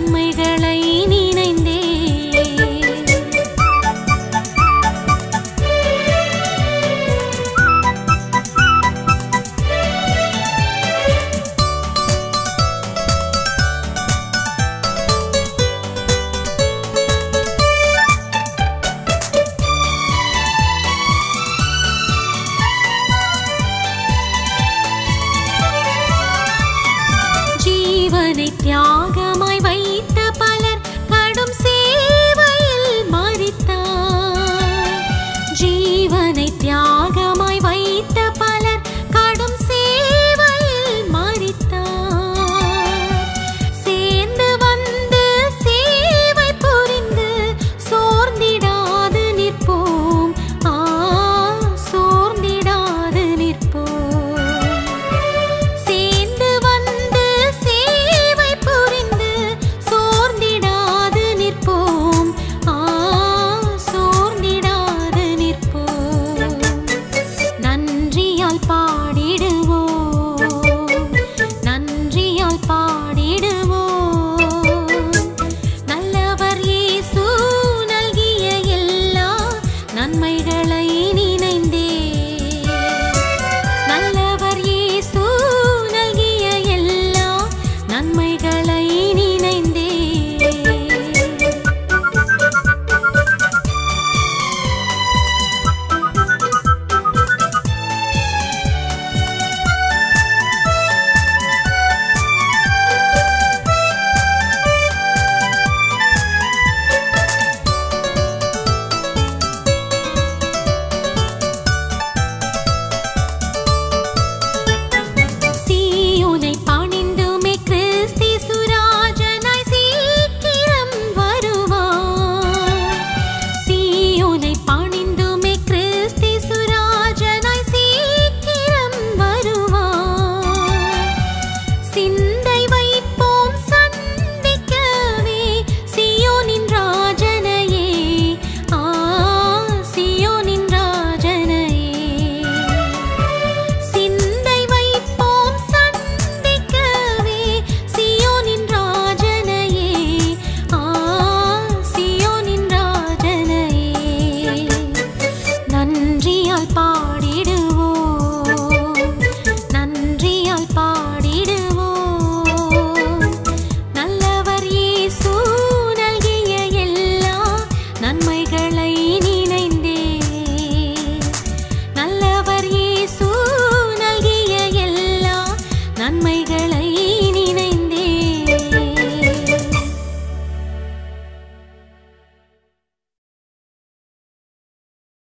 நன்மைகளை நினைந்தே தியாக தன்னை தியாக